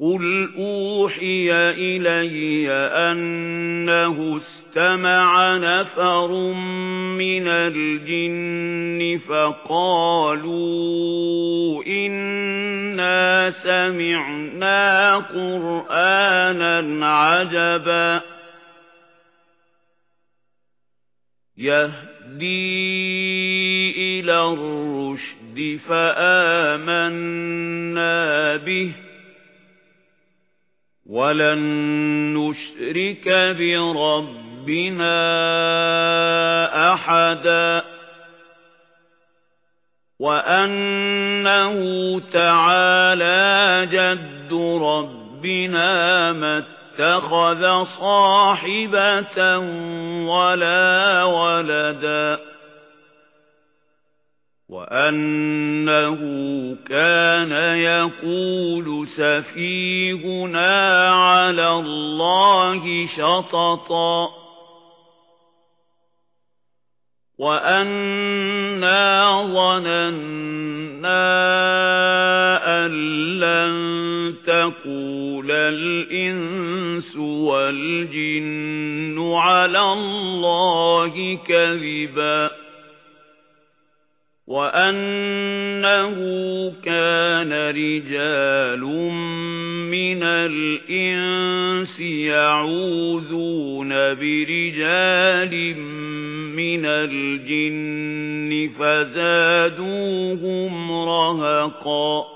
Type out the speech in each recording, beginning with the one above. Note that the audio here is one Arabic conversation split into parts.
قُلْ أُوحِيَ إِلَيَّ أَنَّهُ اسْتَمَعَ نَفَرٌ مِنَ الْجِنِّ فَقَالُوا إِنَّا سَمِعْنَا قُرْآنًا عَجَبًا يَهْدِي إِلَى الرُّشْدِ فَآمَنَّا بِهِ وَلَن نُّشْرِكَ بِرَبِّنَا أَحَدًا وَأَنَّهُ تَعَالَى جَدُّ رَبِّنَا مَا اتَّخَذَ صَاحِبَةً وَلَا وَلَدًا وَأَنَّهُ كَانَ يَقُولُ سَفِيهُنَا عَلَى اللَّهِ شَطَطًا. وَأَنَّا ظَنَنَّا أَن لَّن تَقُولَ الْإِنسُ وَالْجِنُّ عَلَى اللَّهِ كَذِبًا. وَأَنَّهُ كَانَ رِجَالٌ مِنَ الْإِنسِ يَعُوذُونَ بِرِجَالٍ مِنَ الْجِنِّ فَزَادُوهُمْ رَهَقًا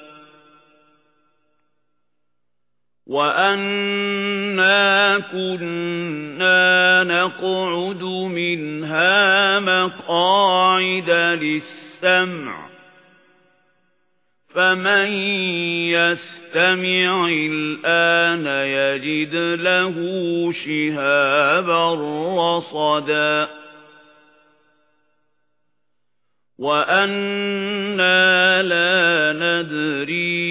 وَأَنَّا كُنَّا نَقْعُدُ مِنْهَا مَقَاعِدَ لِلسَّمْعِ فَمَن يَسْتَمِعِ الْآنَ يَجِدْ لَهُ شِهَابًا رَّصَدًا وَأَنَّا لَا نَدْرِي